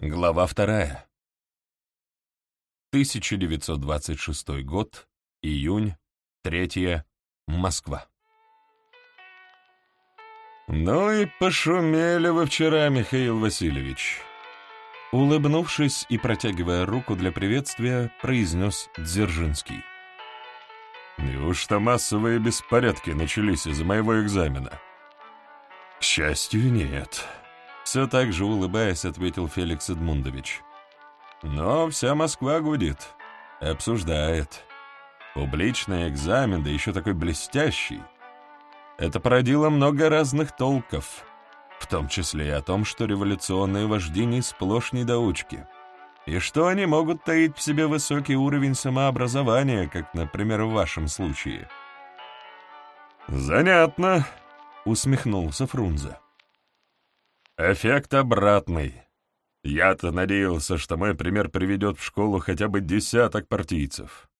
Глава вторая. 1926 год, июнь, 3 Москва. «Ну и пошумели вы вчера, Михаил Васильевич!» Улыбнувшись и протягивая руку для приветствия, произнес Дзержинский. «Неужто массовые беспорядки начались из-за моего экзамена?» «К счастью, нет», — все так же улыбаясь, ответил Феликс Эдмундович. «Но вся Москва гудит, обсуждает. Публичный экзамен, да еще такой блестящий. Это породило много разных толков, в том числе и о том, что революционные вожди не сплошь недоучки, и что они могут таить в себе высокий уровень самообразования, как, например, в вашем случае». «Занятно», — усмехнулся Фрунзе. «Эффект обратный. Я-то надеялся, что мой пример приведет в школу хотя бы десяток партийцев.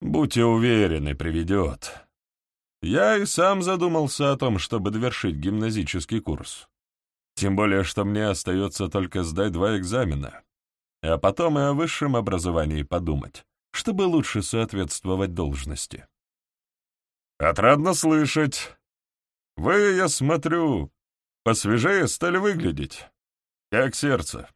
Будьте уверены, приведет. Я и сам задумался о том, чтобы довершить гимназический курс. Тем более, что мне остается только сдать два экзамена, а потом и о высшем образовании подумать, чтобы лучше соответствовать должности. Отрадно слышать. Вы, я смотрю, посвежее стали выглядеть. Как сердце.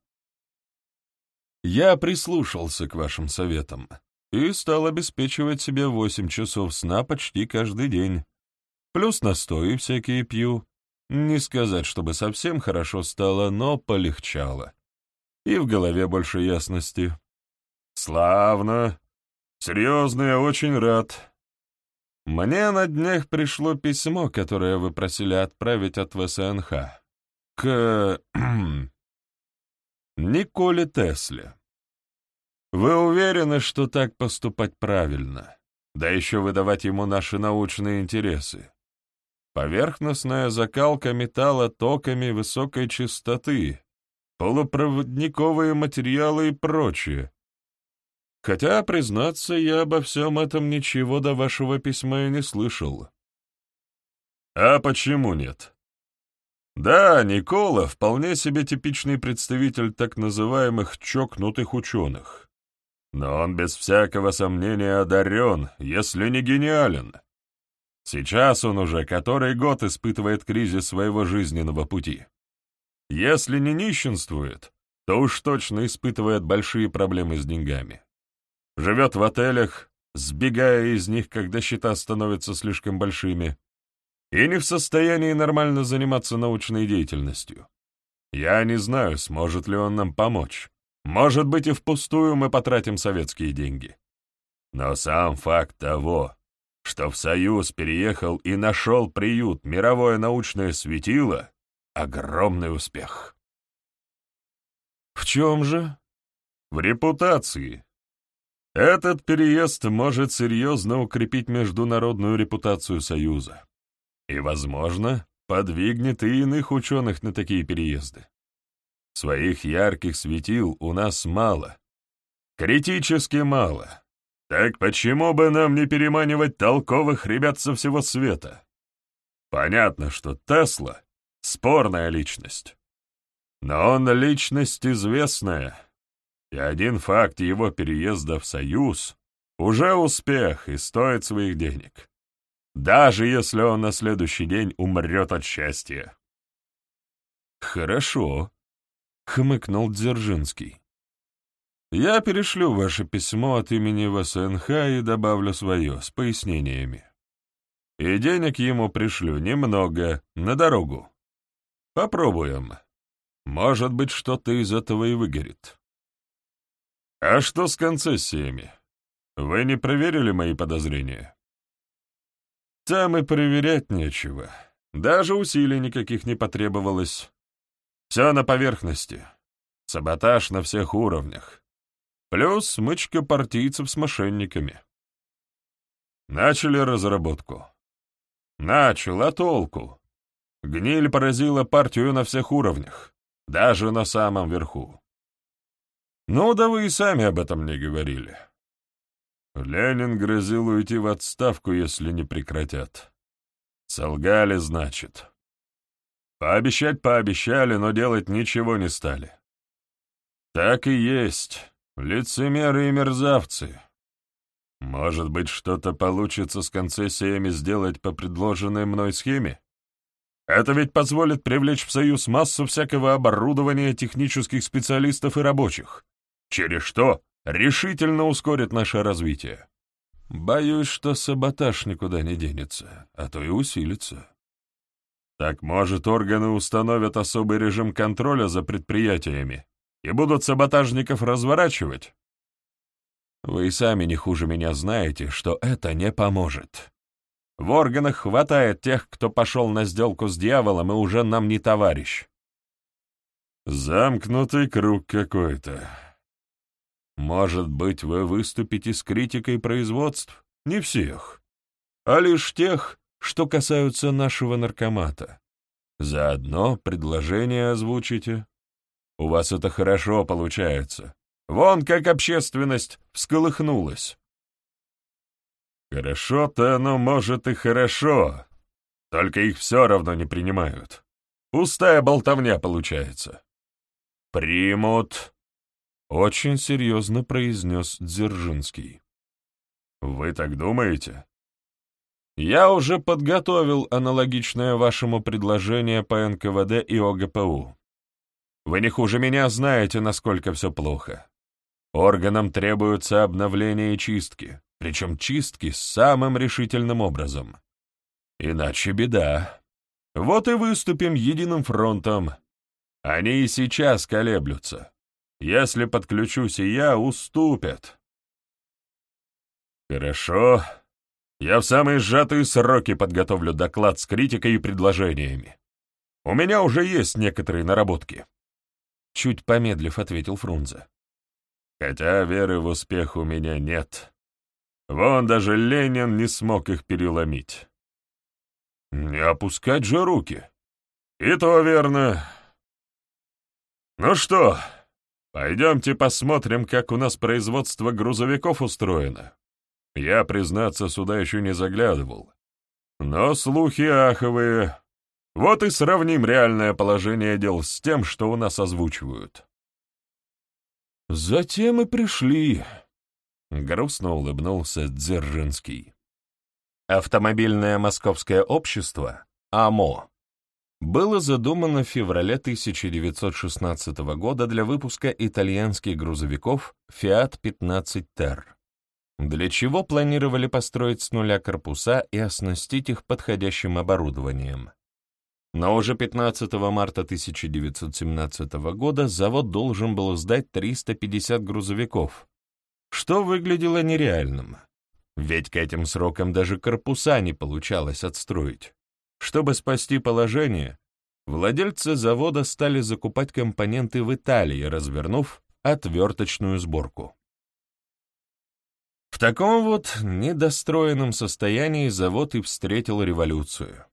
Я прислушался к вашим советам и стал обеспечивать себе восемь часов сна почти каждый день. Плюс настои всякие пью. Не сказать, чтобы совсем хорошо стало, но полегчало. И в голове больше ясности. Славно. Серьезно, я очень рад. Мне на днях пришло письмо, которое вы просили отправить от ВСНХ. К... Николе Тесле. Вы уверены, что так поступать правильно? Да еще выдавать ему наши научные интересы. Поверхностная закалка металла токами высокой частоты, полупроводниковые материалы и прочее. Хотя, признаться, я обо всем этом ничего до вашего письма и не слышал. А почему нет? Да, Никола вполне себе типичный представитель так называемых чокнутых ученых. Но он без всякого сомнения одарен, если не гениален. Сейчас он уже который год испытывает кризис своего жизненного пути. Если не нищенствует, то уж точно испытывает большие проблемы с деньгами. Живет в отелях, сбегая из них, когда счета становятся слишком большими, и не в состоянии нормально заниматься научной деятельностью. Я не знаю, сможет ли он нам помочь. Может быть, и впустую мы потратим советские деньги. Но сам факт того, что в Союз переехал и нашел приют мировое научное светило, — огромный успех. В чем же? В репутации. Этот переезд может серьезно укрепить международную репутацию Союза. И, возможно, подвигнет и иных ученых на такие переезды. Своих ярких светил у нас мало. Критически мало. Так почему бы нам не переманивать толковых ребят со всего света? Понятно, что Тесла — спорная личность. Но он личность известная, и один факт его переезда в Союз — уже успех и стоит своих денег. Даже если он на следующий день умрет от счастья. Хорошо, хмыкнул Дзержинский. «Я перешлю ваше письмо от имени ВСНХ и добавлю свое, с пояснениями. И денег ему пришлю немного, на дорогу. Попробуем. Может быть, что-то из этого и выгорит». «А что с концессиями? Вы не проверили мои подозрения?» «Там и проверять нечего. Даже усилий никаких не потребовалось. Все на поверхности. Саботаж на всех уровнях. Плюс смычка партийцев с мошенниками. Начали разработку. Начал, а толку? Гниль поразила партию на всех уровнях, даже на самом верху. Ну да вы и сами об этом не говорили. Ленин грозил уйти в отставку, если не прекратят. Солгали, значит. Пообещать пообещали, но делать ничего не стали. Так и есть. Лицемеры и мерзавцы. Может быть, что-то получится с концессиями сделать по предложенной мной схеме? Это ведь позволит привлечь в союз массу всякого оборудования, технических специалистов и рабочих, через что решительно ускорит наше развитие. Боюсь, что саботаж никуда не денется, а то и усилится. Так, может, органы установят особый режим контроля за предприятиями и будут саботажников разворачивать? Вы и сами не хуже меня знаете, что это не поможет. В органах хватает тех, кто пошел на сделку с дьяволом и уже нам не товарищ. Замкнутый круг какой-то. Может быть, вы выступите с критикой производств? Не всех, а лишь тех, что касаются нашего наркомата. Заодно предложение озвучите. У вас это хорошо получается. Вон как общественность всколыхнулась. Хорошо-то оно, может, и хорошо, только их все равно не принимают. Пустая болтовня получается. Примут, — очень серьезно произнес Дзержинский. Вы так думаете? Я уже подготовил аналогичное вашему предложение по НКВД и ОГПУ. Вы не хуже меня знаете, насколько все плохо. Органам требуются обновление и чистки, причем чистки самым решительным образом. Иначе беда. Вот и выступим единым фронтом. Они и сейчас колеблются. Если подключусь и я, уступят. Хорошо. Я в самые сжатые сроки подготовлю доклад с критикой и предложениями. У меня уже есть некоторые наработки. Чуть помедлив, ответил Фрунзе. Хотя веры в успех у меня нет. Вон даже Ленин не смог их переломить. Не опускать же руки. И то верно. Ну что, пойдемте посмотрим, как у нас производство грузовиков устроено. Я, признаться, сюда еще не заглядывал. Но слухи аховые. Вот и сравним реальное положение дел с тем, что у нас озвучивают. Затем и пришли. Грустно улыбнулся Дзержинский. Автомобильное московское общество, АМО, было задумано в феврале 1916 года для выпуска итальянских грузовиков Fiat 15 Ter, для чего планировали построить с нуля корпуса и оснастить их подходящим оборудованием. Но уже 15 марта 1917 года завод должен был сдать 350 грузовиков, что выглядело нереальным. Ведь к этим срокам даже корпуса не получалось отстроить. Чтобы спасти положение, владельцы завода стали закупать компоненты в Италии, развернув отверточную сборку. В таком вот недостроенном состоянии завод и встретил революцию.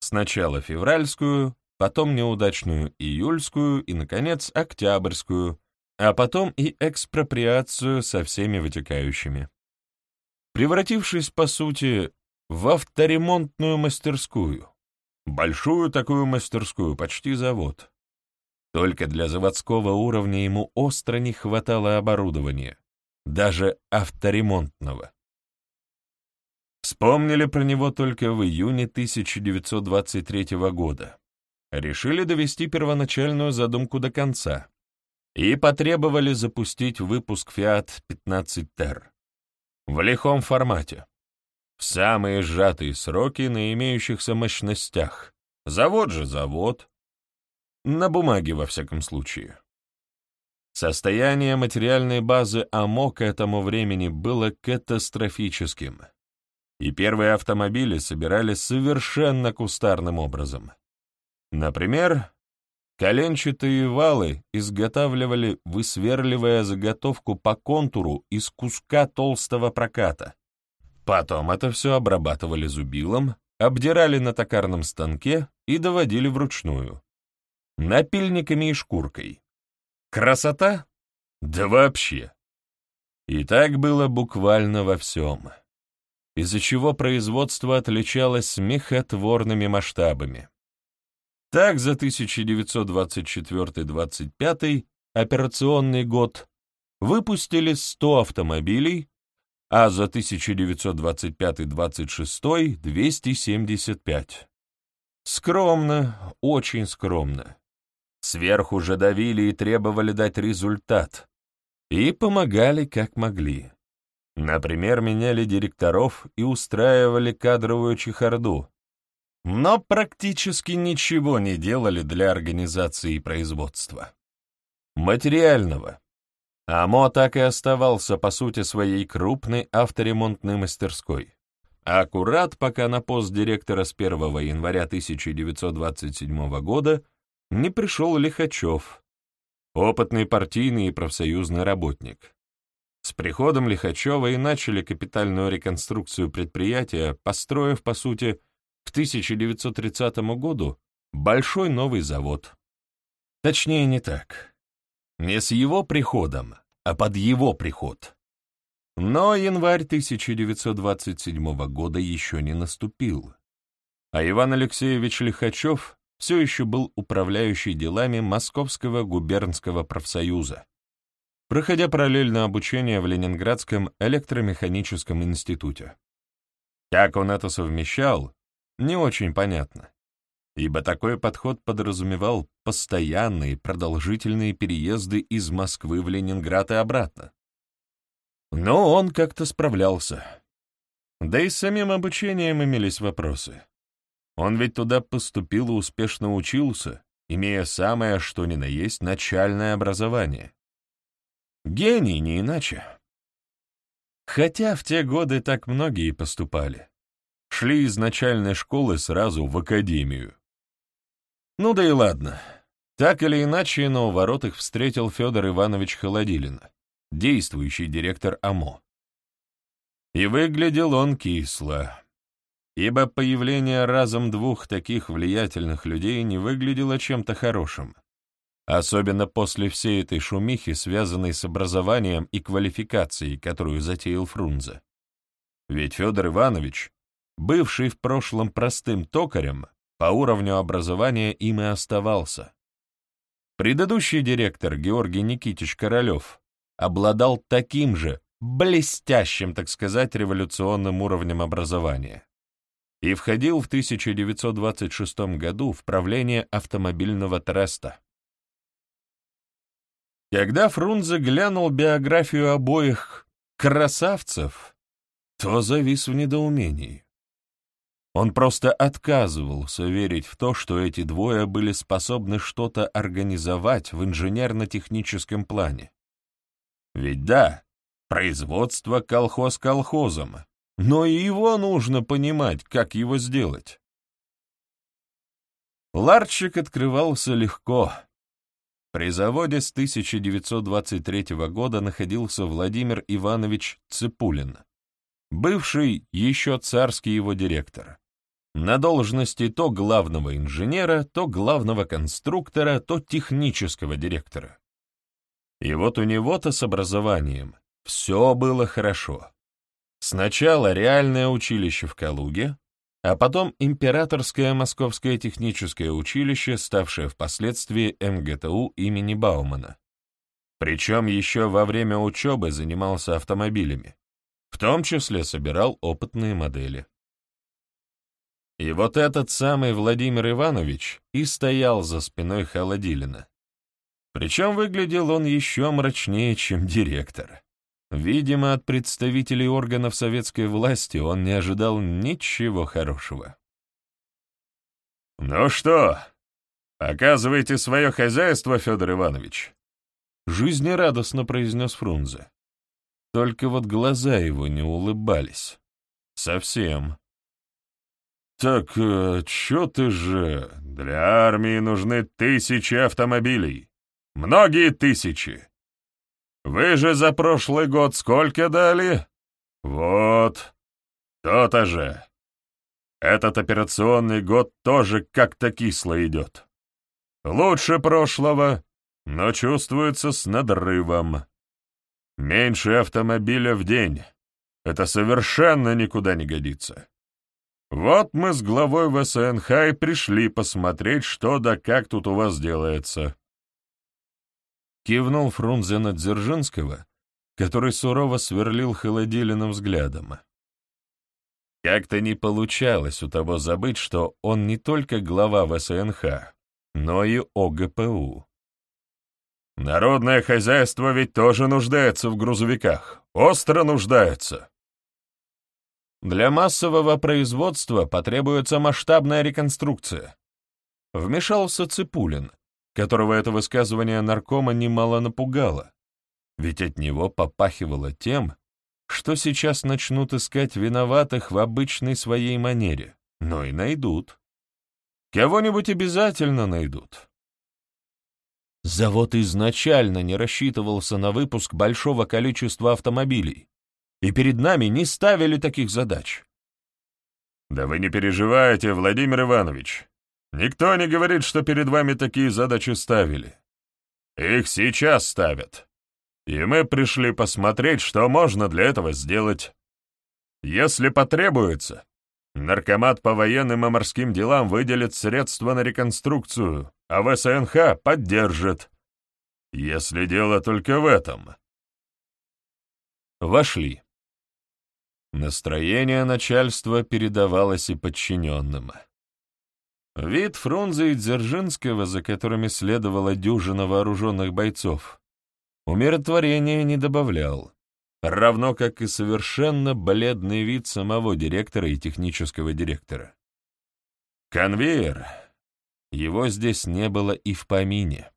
Сначала февральскую, потом неудачную июльскую и, наконец, октябрьскую, а потом и экспроприацию со всеми вытекающими. Превратившись, по сути, в авторемонтную мастерскую, большую такую мастерскую, почти завод. Только для заводского уровня ему остро не хватало оборудования, даже авторемонтного. Вспомнили про него только в июне 1923 года. Решили довести первоначальную задумку до конца и потребовали запустить выпуск Fiat 15 Ter в лихом формате, в самые сжатые сроки на имеющихся мощностях. Завод же завод. На бумаге, во всяком случае. Состояние материальной базы АМО к этому времени было катастрофическим и первые автомобили собирали совершенно кустарным образом. Например, коленчатые валы изготавливали, высверливая заготовку по контуру из куска толстого проката. Потом это все обрабатывали зубилом, обдирали на токарном станке и доводили вручную. Напильниками и шкуркой. Красота? Да вообще. И так было буквально во всем из-за чего производство отличалось смехотворными масштабами. Так, за 1924-25 операционный год, выпустили 100 автомобилей, а за 1925-26 — 275. Скромно, очень скромно. Сверху же давили и требовали дать результат. И помогали как могли. Например, меняли директоров и устраивали кадровую чехарду. Но практически ничего не делали для организации производства. Материального. АМО так и оставался, по сути, своей крупной авторемонтной мастерской. Аккурат, пока на пост директора с 1 января 1927 года не пришел Лихачев, опытный партийный и профсоюзный работник. С приходом Лихачева и начали капитальную реконструкцию предприятия, построив, по сути, к 1930 году большой новый завод. Точнее, не так. Не с его приходом, а под его приход. Но январь 1927 года еще не наступил, а Иван Алексеевич Лихачев все еще был управляющий делами Московского губернского профсоюза, проходя параллельно обучение в Ленинградском электромеханическом институте. Как он это совмещал, не очень понятно, ибо такой подход подразумевал постоянные продолжительные переезды из Москвы в Ленинград и обратно. Но он как-то справлялся. Да и с самим обучением имелись вопросы. Он ведь туда поступил и успешно учился, имея самое что ни на есть начальное образование. Гений, не иначе. Хотя в те годы так многие поступали. Шли из начальной школы сразу в академию. Ну да и ладно. Так или иначе, но у ворот их встретил Федор Иванович Холодилин действующий директор АМО. И выглядел он кисло, ибо появление разом двух таких влиятельных людей не выглядело чем-то хорошим, особенно после всей этой шумихи, связанной с образованием и квалификацией, которую затеял Фрунзе. Ведь Федор Иванович, бывший в прошлом простым токарем, по уровню образования им и оставался. Предыдущий директор Георгий Никитич Королев обладал таким же, блестящим, так сказать, революционным уровнем образования и входил в 1926 году в правление автомобильного треста. Когда Фрунзе глянул биографию обоих красавцев, то завис в недоумении. Он просто отказывался верить в то, что эти двое были способны что-то организовать в инженерно-техническом плане. Ведь да, производство колхоз колхозом, но и его нужно понимать, как его сделать. Ларчик открывался легко. При заводе с 1923 года находился Владимир Иванович Ципулин, бывший еще царский его директор. На должности то главного инженера, то главного конструктора, то технического директора. И вот у него-то с образованием все было хорошо. Сначала реальное училище в Калуге, а потом Императорское Московское техническое училище, ставшее впоследствии МГТУ имени Баумана. Причем еще во время учебы занимался автомобилями, в том числе собирал опытные модели. И вот этот самый Владимир Иванович и стоял за спиной Холодилина, причем выглядел он еще мрачнее, чем директор. Видимо, от представителей органов советской власти он не ожидал ничего хорошего. «Ну что, показывайте свое хозяйство, Федор Иванович», — жизнерадостно произнес Фрунзе. Только вот глаза его не улыбались. Совсем. «Так э, чё ты же? Для армии нужны тысячи автомобилей. Многие тысячи. Вы же за прошлый год сколько дали? Вот. То-то же. Этот операционный год тоже как-то кисло идет. Лучше прошлого, но чувствуется с надрывом. Меньше автомобиля в день. Это совершенно никуда не годится. Вот мы с главой ВСНХ и пришли посмотреть, что да как тут у вас делается. кивнул Фрунзе на Дзержинского, который сурово сверлил холодилиным взглядом. Как-то не получалось у того забыть, что он не только глава ВСНХ, но и ОГПУ. Народное хозяйство ведь тоже нуждается в грузовиках. Остро нуждается. Для массового производства потребуется масштабная реконструкция. Вмешался Ципулин, которого это высказывание наркома немало напугало, ведь от него попахивало тем, что сейчас начнут искать виноватых в обычной своей манере, но и найдут. Кого-нибудь обязательно найдут. Завод изначально не рассчитывался на выпуск большого количества автомобилей, и перед нами не ставили таких задач. Да вы не переживайте, Владимир Иванович. Никто не говорит, что перед вами такие задачи ставили. Их сейчас ставят. И мы пришли посмотреть, что можно для этого сделать. Если потребуется, Наркомат по военным и морским делам выделит средства на реконструкцию, а ВСНХ поддержит. Если дело только в этом. Вошли. Настроение начальства передавалось и подчиненным. Вид Фрунзе и Дзержинского, за которыми следовала дюжина вооруженных бойцов, умиротворения не добавлял равно как и совершенно бледный вид самого директора и технического директора. Конвейер. Его здесь не было и в помине.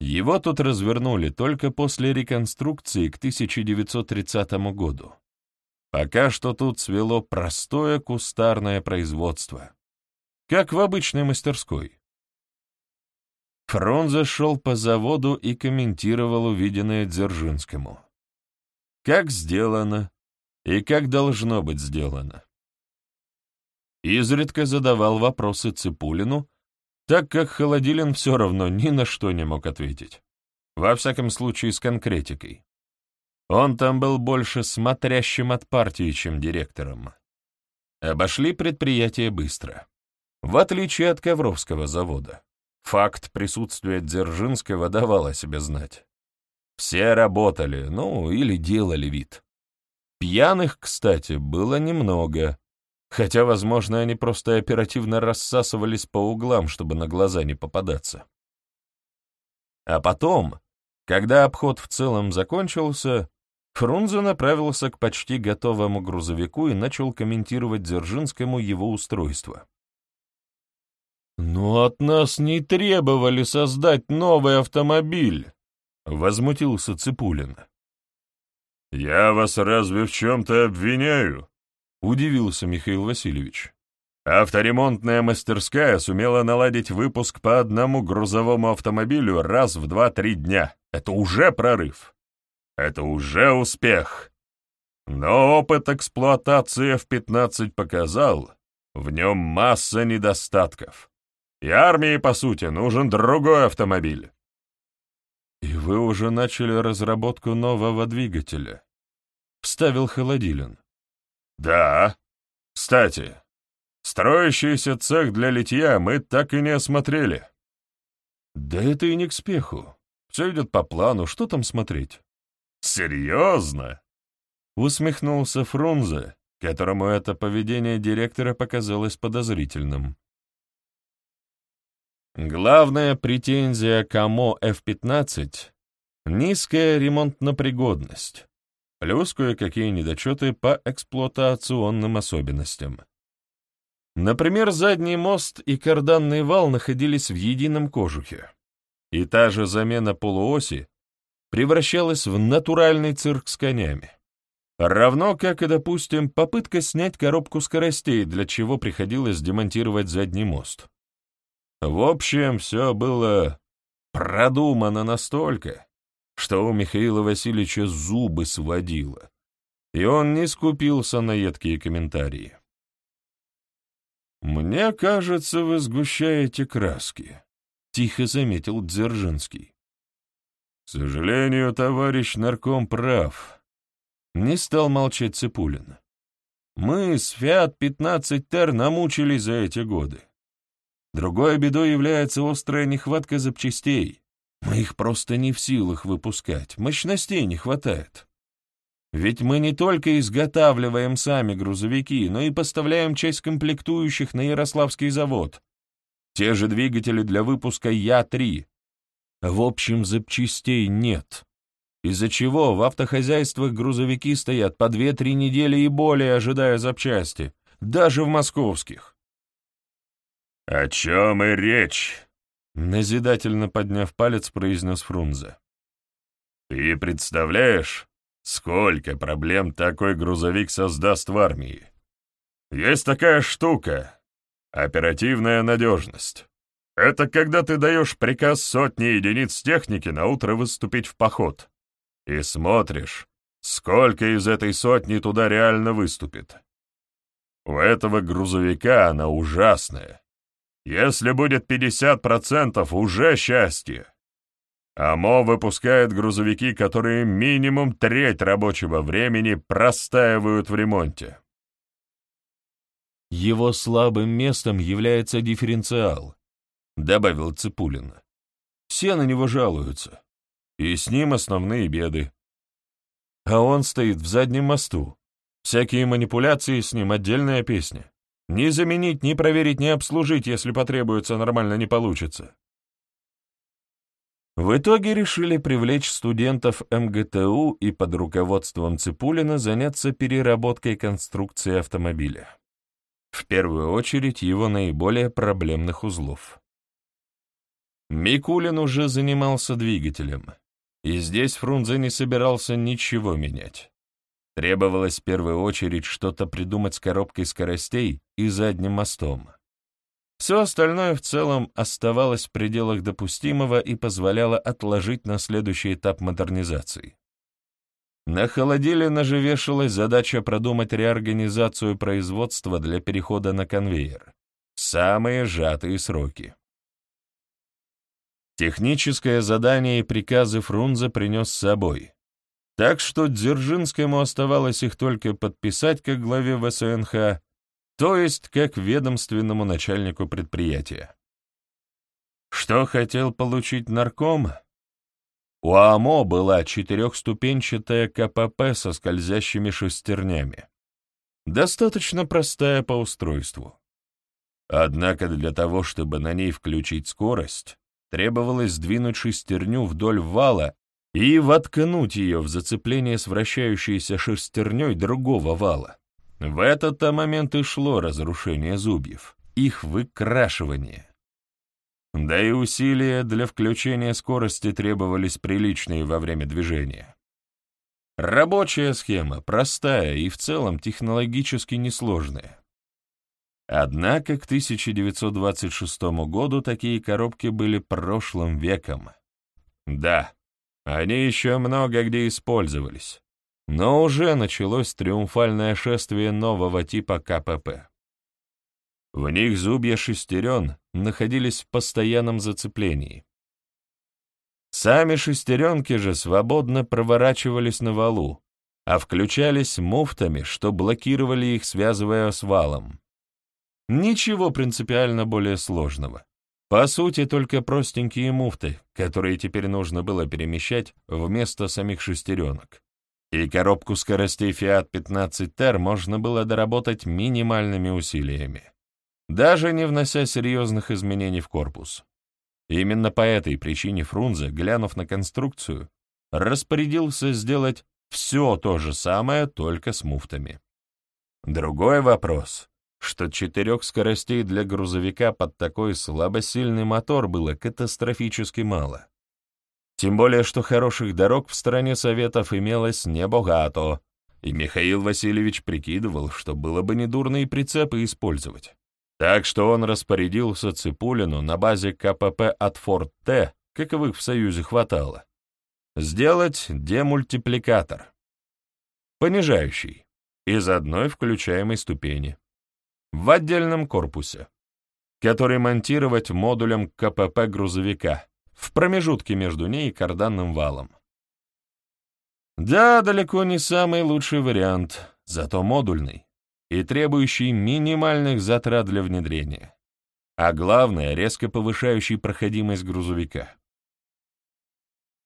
Его тут развернули только после реконструкции к 1930 году. Пока что тут свело простое кустарное производство, как в обычной мастерской. Фрунзе шел по заводу и комментировал увиденное Дзержинскому как сделано и как должно быть сделано. Изредка задавал вопросы Ципулину, так как Холодилин все равно ни на что не мог ответить. Во всяком случае, с конкретикой. Он там был больше смотрящим от партии, чем директором. Обошли предприятие быстро. В отличие от Ковровского завода. Факт присутствия Дзержинского давал о себе знать. Все работали, ну, или делали вид. Пьяных, кстати, было немного, хотя, возможно, они просто оперативно рассасывались по углам, чтобы на глаза не попадаться. А потом, когда обход в целом закончился, Фрунзе направился к почти готовому грузовику и начал комментировать Дзержинскому его устройство. «Но от нас не требовали создать новый автомобиль», — возмутился Ципулин. «Я вас разве в чем-то обвиняю?» — удивился Михаил Васильевич. «Авторемонтная мастерская сумела наладить выпуск по одному грузовому автомобилю раз в два-три дня. Это уже прорыв. Это уже успех. Но опыт эксплуатации F-15 показал, в нем масса недостатков. И армии, по сути, нужен другой автомобиль. «И вы уже начали разработку нового двигателя?» — вставил Холодилин. «Да. Кстати, строящийся цех для литья мы так и не осмотрели». «Да это и не к спеху. Все идет по плану, что там смотреть?» «Серьезно?» — усмехнулся Фрунзе, которому это поведение директора показалось подозрительным. Главная претензия КАМО F-15 — низкая ремонтнопригодность, плюс кое-какие недочеты по эксплуатационным особенностям. Например, задний мост и карданный вал находились в едином кожухе, и та же замена полуоси превращалась в натуральный цирк с конями. Равно как и, допустим, попытка снять коробку скоростей, для чего приходилось демонтировать задний мост. В общем, все было продумано настолько, что у Михаила Васильевича зубы сводило, и он не скупился на едкие комментарии. «Мне кажется, вы сгущаете краски», — тихо заметил Дзержинский. «К сожалению, товарищ нарком прав», — не стал молчать Ципулин. «Мы с Фиат-15 намучились за эти годы. Другой бедой является острая нехватка запчастей, Мы их просто не в силах выпускать, мощностей не хватает. Ведь мы не только изготавливаем сами грузовики, но и поставляем часть комплектующих на Ярославский завод. Те же двигатели для выпуска Я-3. В общем, запчастей нет. Из-за чего в автохозяйствах грузовики стоят по 2-3 недели и более, ожидая запчасти, даже в московских. «О чем и речь?» — назидательно подняв палец, произнес Фрунзе. «Ты представляешь, Сколько проблем такой грузовик создаст в армии? Есть такая штука — оперативная надежность. Это когда ты даешь приказ сотни единиц техники на утро выступить в поход и смотришь, сколько из этой сотни туда реально выступит. У этого грузовика она ужасная. Если будет 50%, уже счастье. АМО выпускает грузовики, которые минимум треть рабочего времени простаивают в ремонте. Его слабым местом является дифференциал, добавил Ципулин. Все на него жалуются, и с ним основные беды. А он стоит в заднем мосту. Всякие манипуляции с ним — отдельная песня. Ни заменить, ни проверить, ни обслужить, если потребуется, нормально не получится. В итоге решили привлечь студентов МГТУ и под руководством Ципулина заняться переработкой конструкции автомобиля. В первую очередь его наиболее проблемных узлов. Микулин уже занимался двигателем, и здесь Фрунзе не собирался ничего менять. Требовалось в первую очередь что-то придумать с коробкой скоростей и задним мостом. Все остальное в целом оставалось в пределах допустимого и позволяло отложить на следующий этап модернизации. На холодилина же задача продумать реорганизацию производства для перехода на конвейер. Самые сжатые сроки. Техническое задание и приказы Фрунзе принес с собой. Так что Дзержинскому оставалось их только подписать как главе ВСНХ то есть как ведомственному начальнику предприятия. Что хотел получить нарком? У АМО была четырехступенчатая КПП со скользящими шестернями. Достаточно простая по устройству. Однако для того, чтобы на ней включить скорость, требовалось сдвинуть шестерню вдоль вала и воткнуть ее в зацепление с вращающейся шестерней другого вала. В этот-то момент и шло разрушение зубьев, их выкрашивание. Да и усилия для включения скорости требовались приличные во время движения. Рабочая схема, простая и в целом технологически несложная. Однако к 1926 году такие коробки были прошлым веком. Да, они еще много где использовались. Но уже началось триумфальное шествие нового типа КПП. В них зубья шестерен находились в постоянном зацеплении. Сами шестеренки же свободно проворачивались на валу, а включались муфтами, что блокировали их, связывая с валом. Ничего принципиально более сложного. По сути, только простенькие муфты, которые теперь нужно было перемещать вместо самих шестеренок и коробку скоростей Fiat 15R можно было доработать минимальными усилиями, даже не внося серьезных изменений в корпус. Именно по этой причине Фрунзе, глянув на конструкцию, распорядился сделать все то же самое, только с муфтами. Другой вопрос, что четырех скоростей для грузовика под такой слабосильный мотор было катастрофически мало. Тем более, что хороших дорог в стране Советов имелось небогато, и Михаил Васильевич прикидывал, что было бы недурно и прицепы использовать. Так что он распорядился Ципулину на базе КПП от Форт-Т, каковых в Союзе хватало, сделать демультипликатор, понижающий, из одной включаемой ступени, в отдельном корпусе, который монтировать модулем КПП грузовика, в промежутке между ней и карданным валом. Да, далеко не самый лучший вариант, зато модульный и требующий минимальных затрат для внедрения. А главное, резко повышающий проходимость грузовика.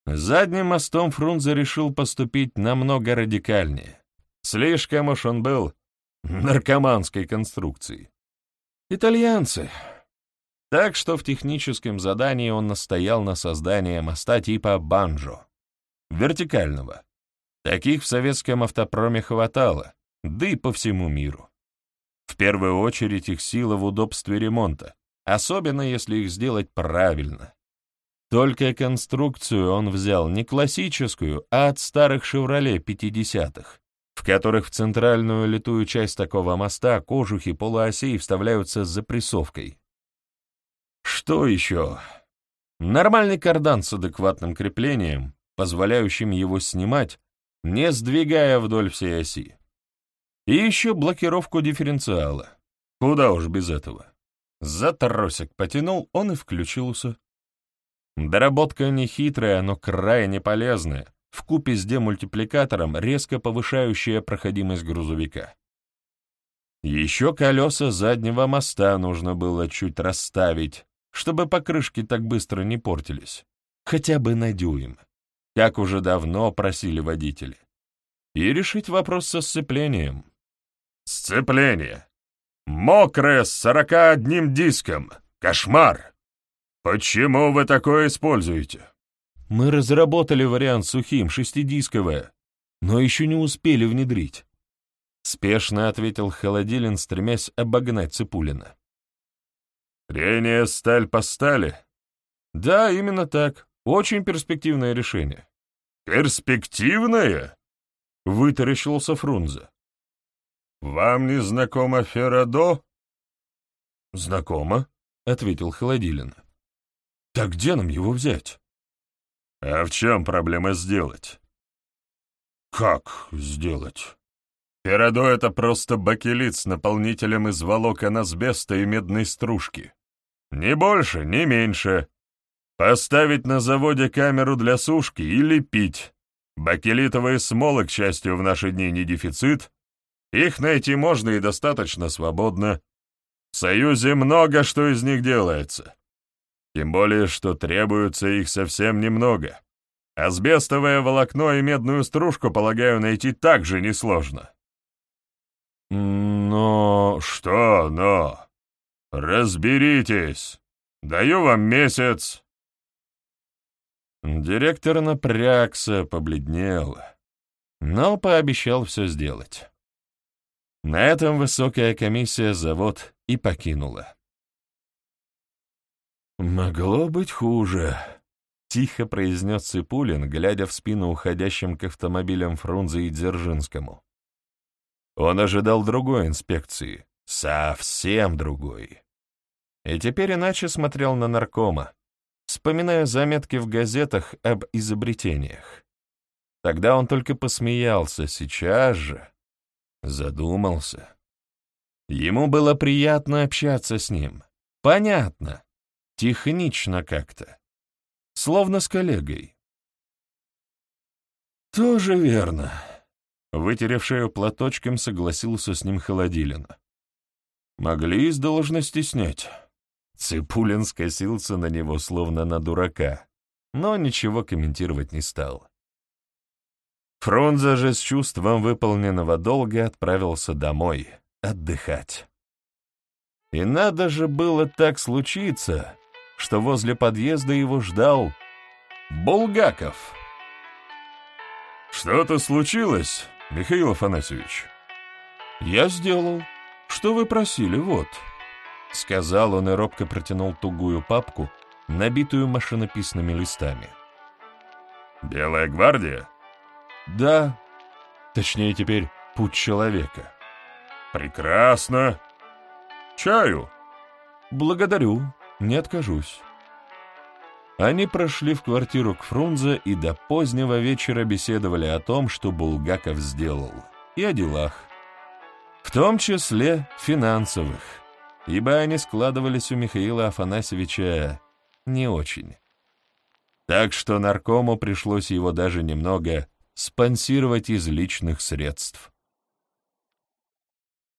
Задним мостом Фрунзе решил поступить намного радикальнее. Слишком уж он был наркоманской конструкции. Итальянцы. Так что в техническом задании он настоял на создании моста типа банджо, вертикального. Таких в советском автопроме хватало, да и по всему миру. В первую очередь их сила в удобстве ремонта, особенно если их сделать правильно. Только конструкцию он взял не классическую, а от старых «Шевроле» 50-х, в которых в центральную литую часть такого моста кожухи полуосей вставляются с запрессовкой. Что еще? Нормальный кардан с адекватным креплением, позволяющим его снимать, не сдвигая вдоль всей оси. И еще блокировку дифференциала. Куда уж без этого. За тросик потянул, он и включился. Доработка нехитрая, но крайне полезная, вкупе с демультипликатором, резко повышающая проходимость грузовика. Еще колеса заднего моста нужно было чуть расставить, чтобы покрышки так быстро не портились. Хотя бы на дюйм как уже давно просили водители, и решить вопрос со сцеплением. Сцепление. Мокрое с сорока одним диском. Кошмар. Почему вы такое используете? Мы разработали вариант сухим, шестидисковое, но еще не успели внедрить. Спешно ответил Холодилин, стремясь обогнать Ципулина. «Трение сталь по стали?» «Да, именно так. Очень перспективное решение. «Перспективное?» — вытаращился Фрунзе. «Вам не знакома Феррадо?» «Знакомо», — ответил Холодилин. «Так где нам его взять?» «А в чем проблема сделать?» «Как сделать?» «Феррадо — это просто бакелит с наполнителем из волокон асбеста и медной стружки. Ни больше, ни меньше. Поставить на заводе камеру для сушки и лепить. Бакелитовые смолы, к счастью, в наши дни не дефицит. Их найти можно и достаточно свободно. В Союзе много что из них делается. Тем более, что требуется их совсем немного. Асбестовое волокно и медную стружку, полагаю, найти также несложно. Но... Что но? Разберитесь. Даю вам месяц. Директор напрягся, побледнел, но пообещал все сделать. На этом высокая комиссия завод и покинула. «Могло быть хуже», — тихо произнес Ципулин, глядя в спину уходящим к автомобилям Фрунзе и Дзержинскому. Он ожидал другой инспекции, совсем другой. И теперь иначе смотрел на наркома, вспоминая заметки в газетах об изобретениях. Тогда он только посмеялся, сейчас же задумался. Ему было приятно общаться с ним. Понятно, технично как-то, словно с коллегой. «Тоже верно», — вытерев шею платочком, согласился с ним Холодилин. «Могли из должности снять». Ципулин скосился на него, словно на дурака, но ничего комментировать не стал. Фрунзе же с чувством выполненного долга отправился домой отдыхать. И надо же было так случиться, что возле подъезда его ждал Булгаков. «Что-то случилось, Михаил Афанасьевич?» «Я сделал. Что вы просили, вот». — сказал он и робко протянул тугую папку, набитую машинописными листами. «Белая гвардия?» «Да. Точнее, теперь путь человека». «Прекрасно. Чаю?» «Благодарю. Не откажусь». Они прошли в квартиру к Фрунзе и до позднего вечера беседовали о том, что Булгаков сделал, и о делах, в том числе финансовых ибо они складывались у Михаила Афанасьевича не очень. Так что наркому пришлось его даже немного спонсировать из личных средств.